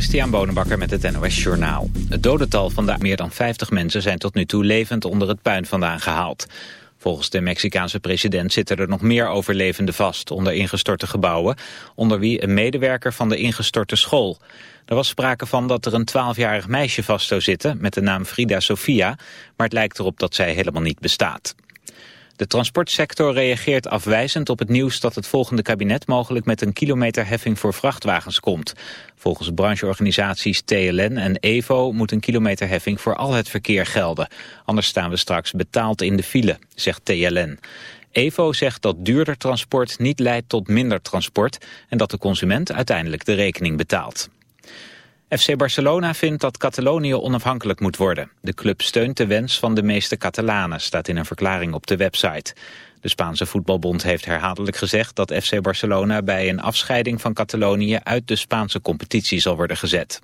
Christian Bonenbakker met het NOS Journaal. Het dodental van de meer dan 50 mensen zijn tot nu toe levend onder het puin vandaan gehaald. Volgens de Mexicaanse president zitten er nog meer overlevenden vast onder ingestorte gebouwen, onder wie een medewerker van de ingestorte school. Er was sprake van dat er een 12-jarig meisje vast zou zitten met de naam Frida Sofia, maar het lijkt erop dat zij helemaal niet bestaat. De transportsector reageert afwijzend op het nieuws dat het volgende kabinet mogelijk met een kilometerheffing voor vrachtwagens komt. Volgens brancheorganisaties TLN en EVO moet een kilometerheffing voor al het verkeer gelden. Anders staan we straks betaald in de file, zegt TLN. EVO zegt dat duurder transport niet leidt tot minder transport en dat de consument uiteindelijk de rekening betaalt. FC Barcelona vindt dat Catalonië onafhankelijk moet worden. De club steunt de wens van de meeste Catalanen, staat in een verklaring op de website. De Spaanse voetbalbond heeft herhaaldelijk gezegd dat FC Barcelona bij een afscheiding van Catalonië uit de Spaanse competitie zal worden gezet.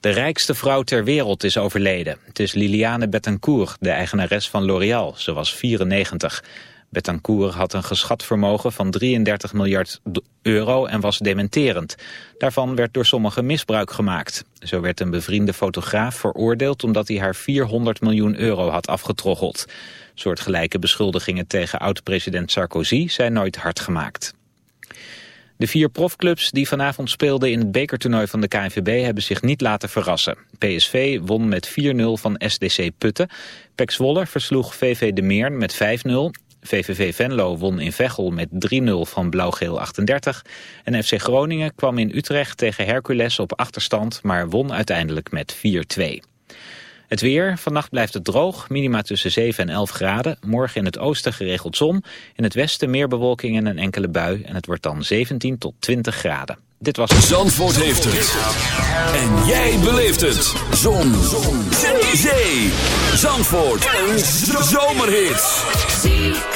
De rijkste vrouw ter wereld is overleden. Het is Liliane Bettencourt, de eigenares van L'Oréal. Ze was 94. Betancourt had een geschat vermogen van 33 miljard euro en was dementerend. Daarvan werd door sommigen misbruik gemaakt. Zo werd een bevriende fotograaf veroordeeld omdat hij haar 400 miljoen euro had afgetroggeld. Soortgelijke beschuldigingen tegen oud-president Sarkozy zijn nooit hard gemaakt. De vier profclubs die vanavond speelden in het bekertoernooi van de KNVB hebben zich niet laten verrassen. PSV won met 4-0 van SDC Putten. Pek Zwolle versloeg VV De Meern met 5-0 VVV Venlo won in Veghel met 3-0 van Blauw-Geel 38. En FC Groningen kwam in Utrecht tegen Hercules op achterstand, maar won uiteindelijk met 4-2. Het weer, vannacht blijft het droog, minima tussen 7 en 11 graden. Morgen in het oosten geregeld zon, in het westen meer bewolking en een enkele bui. En het wordt dan 17 tot 20 graden. Dit was... Zandvoort heeft het. En jij beleeft het. Zon. zon. Zee. Zandvoort. Een zomerhit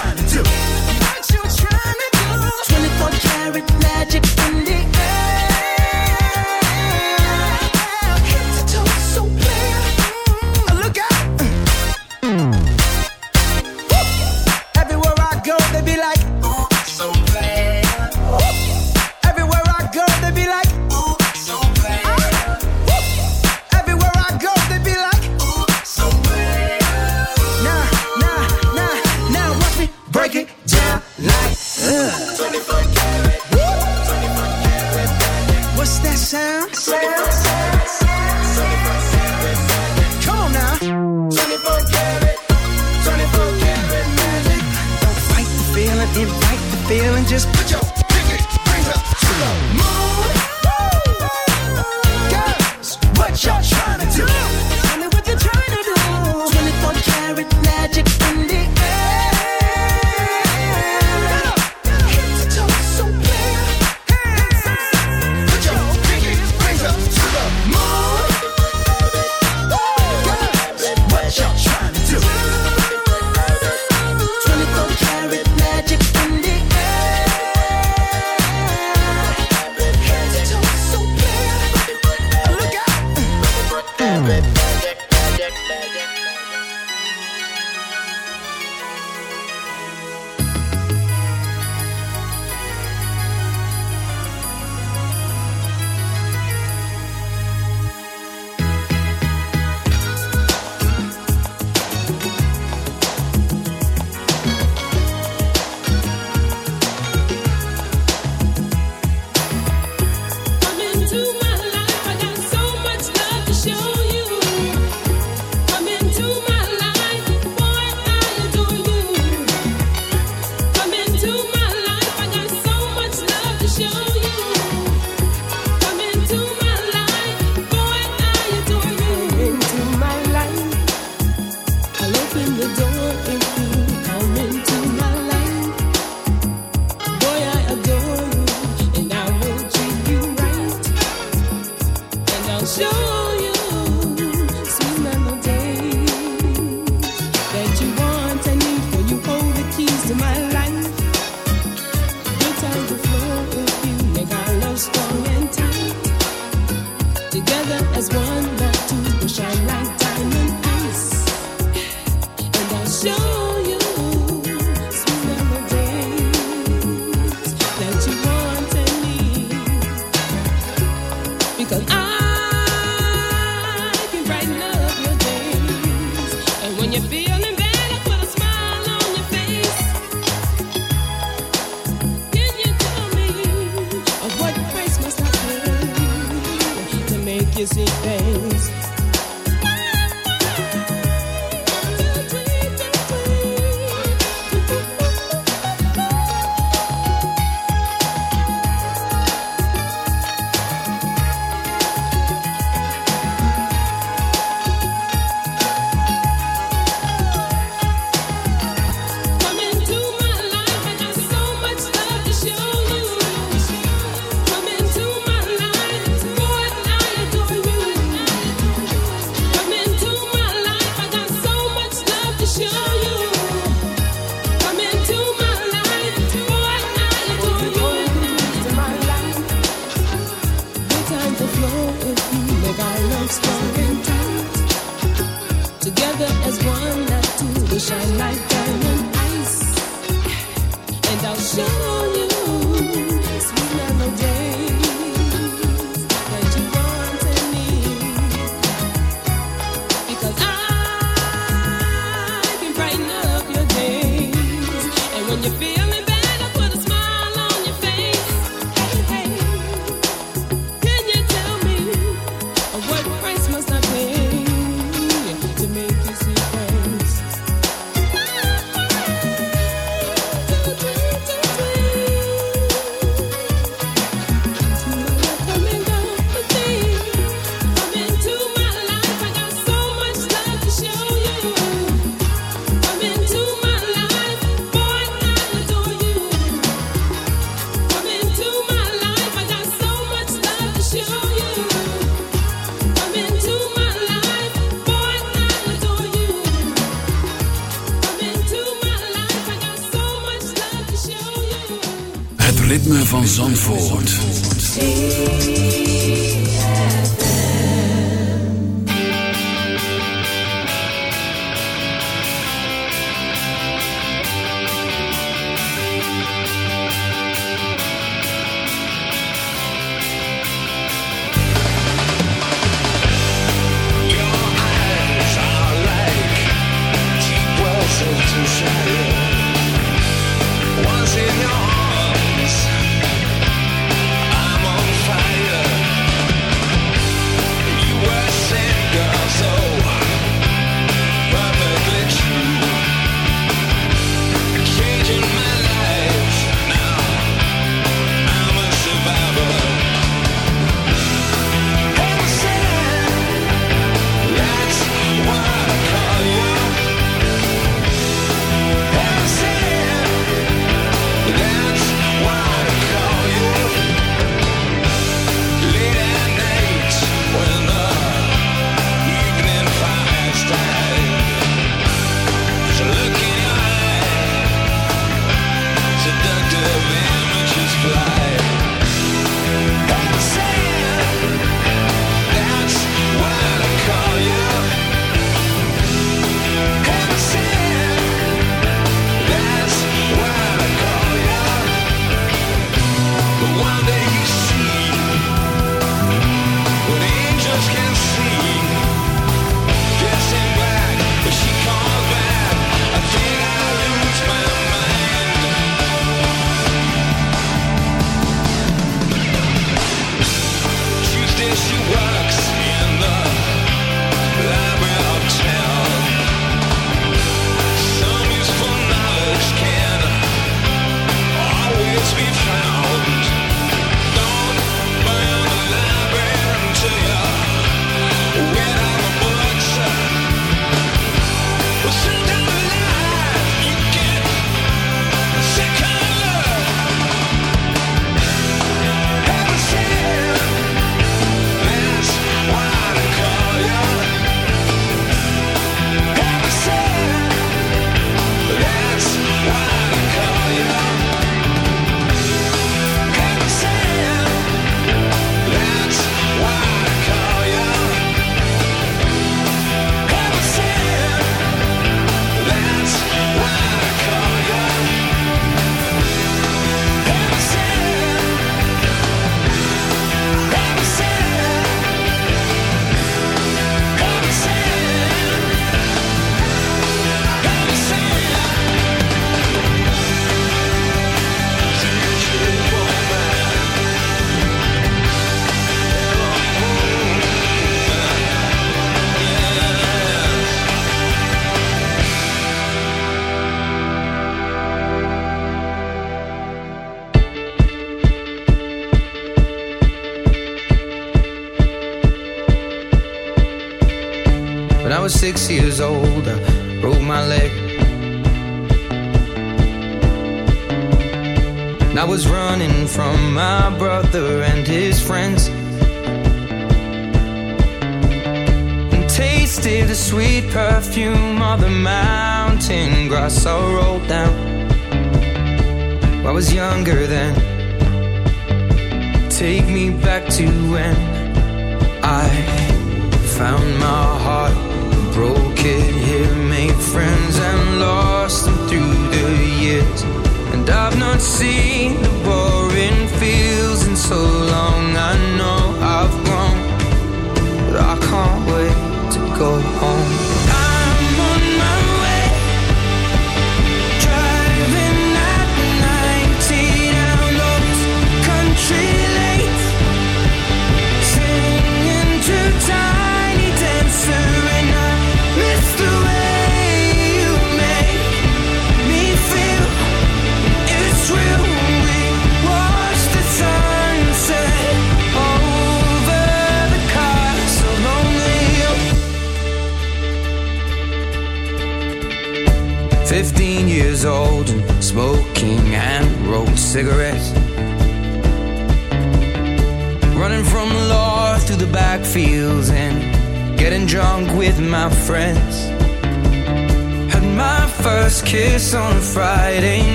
Once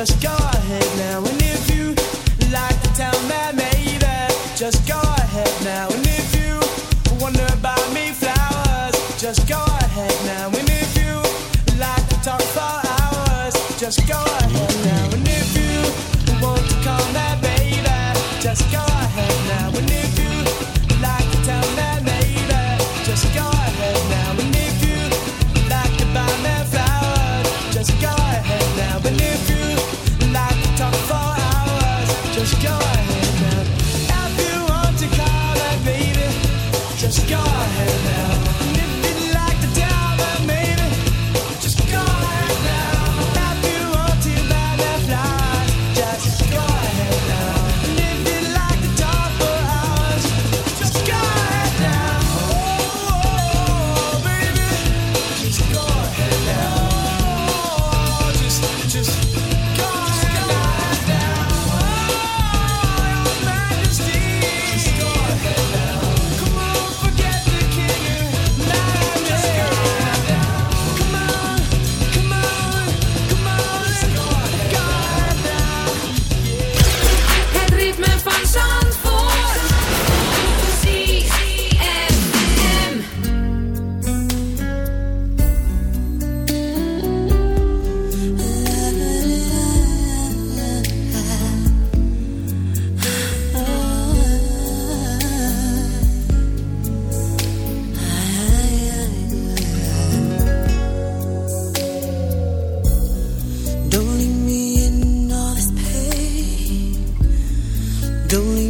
just go Don't leave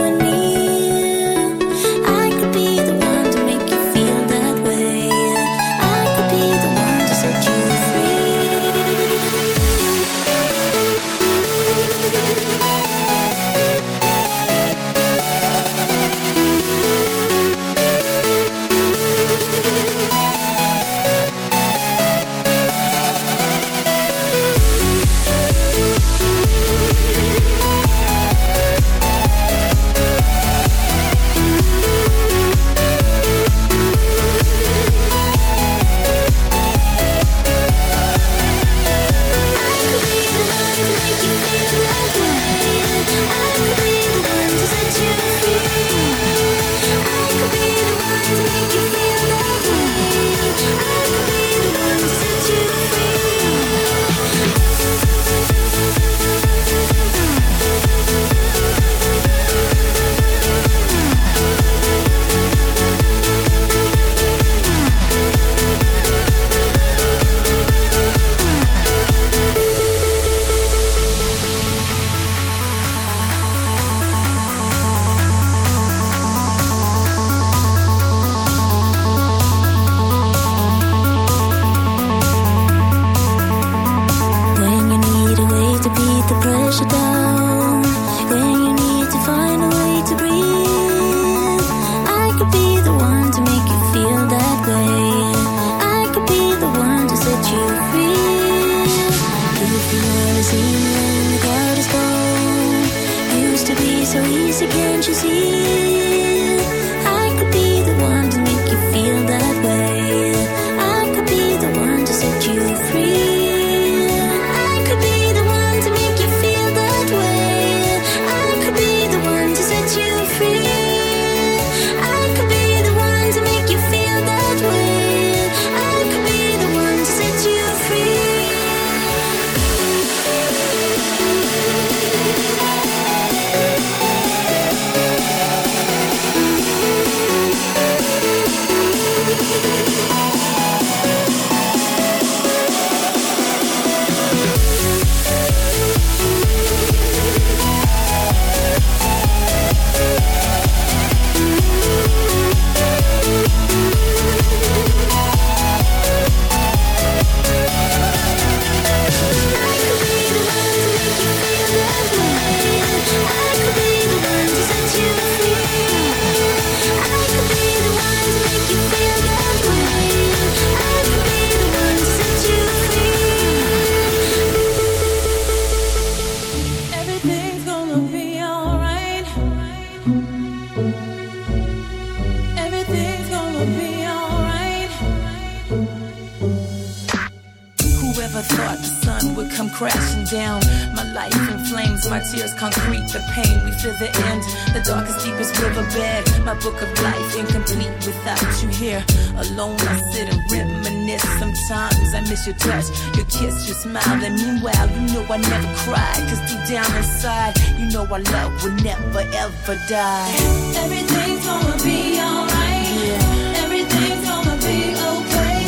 Miss your touch, your kiss, your smile. And meanwhile, you know I never cry. Cause deep down inside, you know our love will never ever die. Everything's gonna be alright. Yeah. Everything's gonna be okay.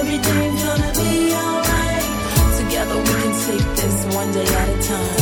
Everything's gonna be alright. Together we can take this one day at a time.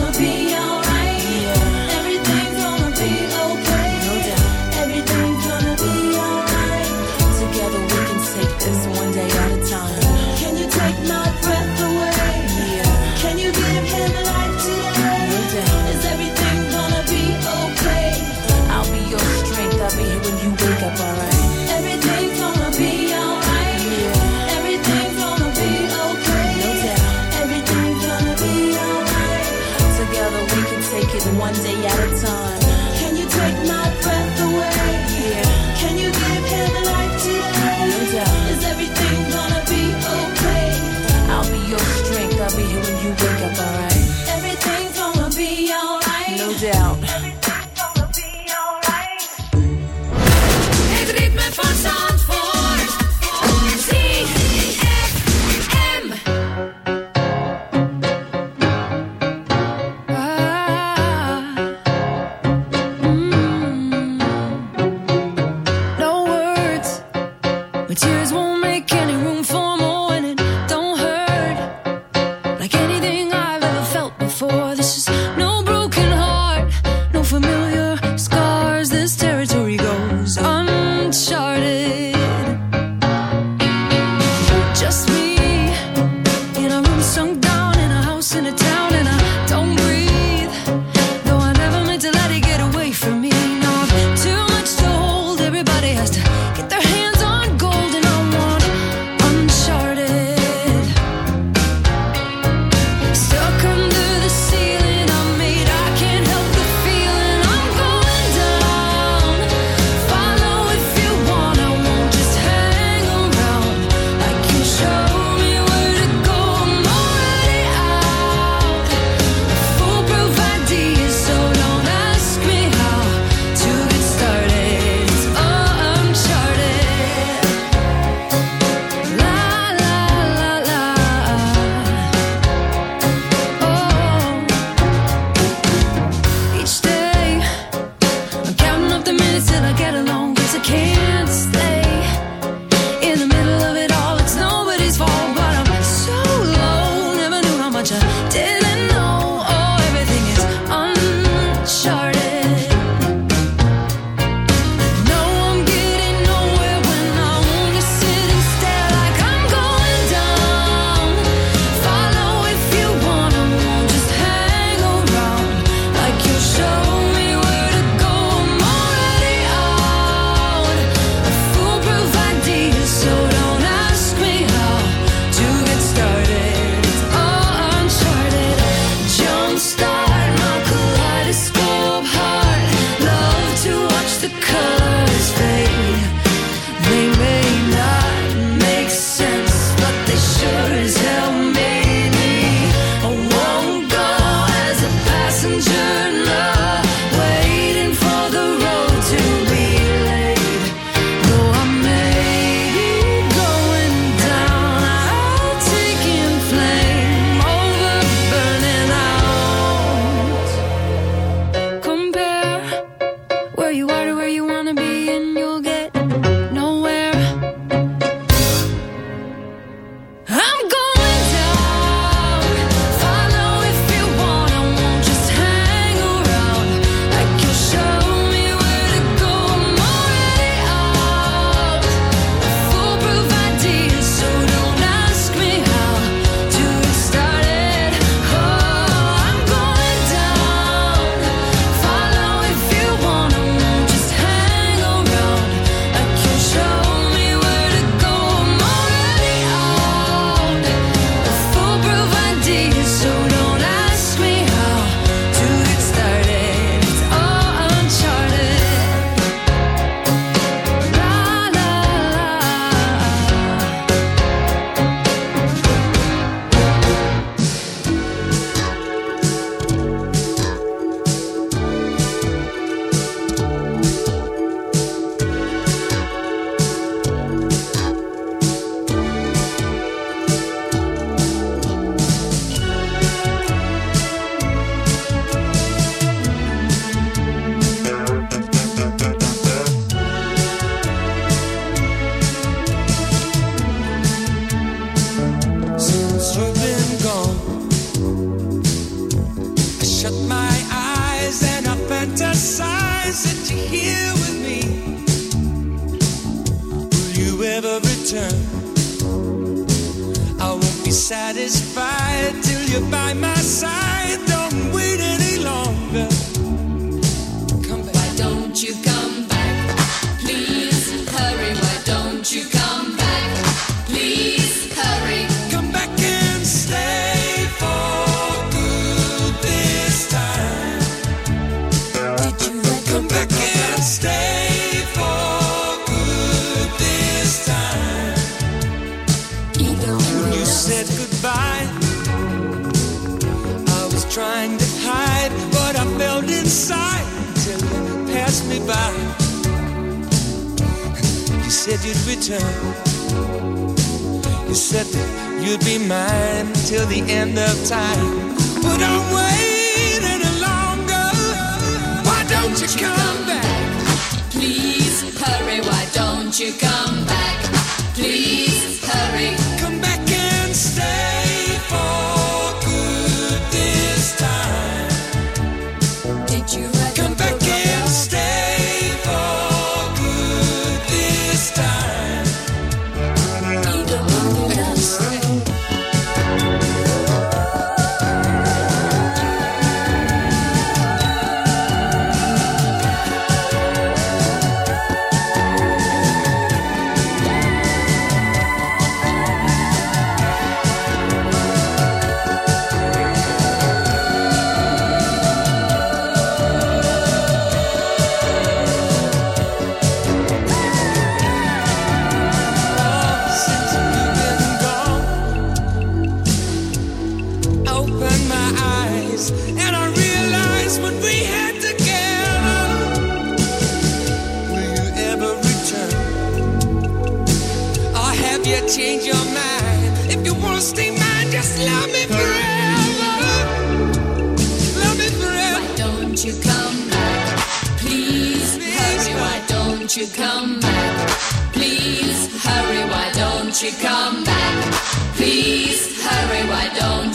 said goodbye. I was trying to hide but I felt inside till you passed me by. You said you'd return. You said that you'd be mine till the end of time. But I'm waiting longer. Why don't you come back? Please hurry, why don't you come back? Please hurry. Come back.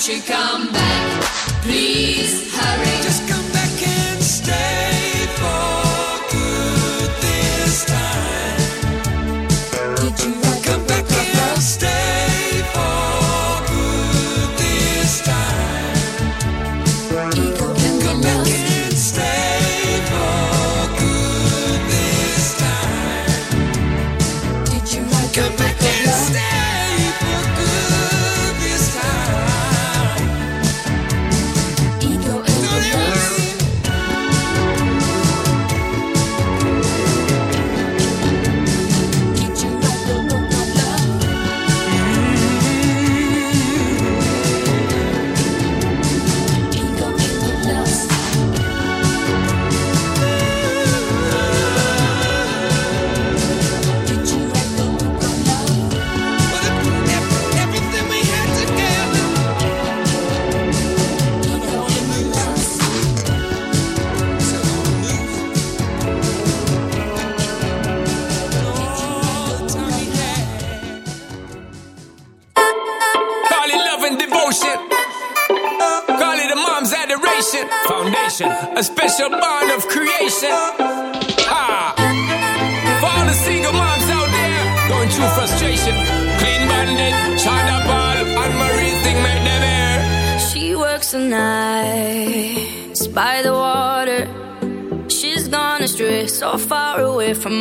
you come back? Please hurry.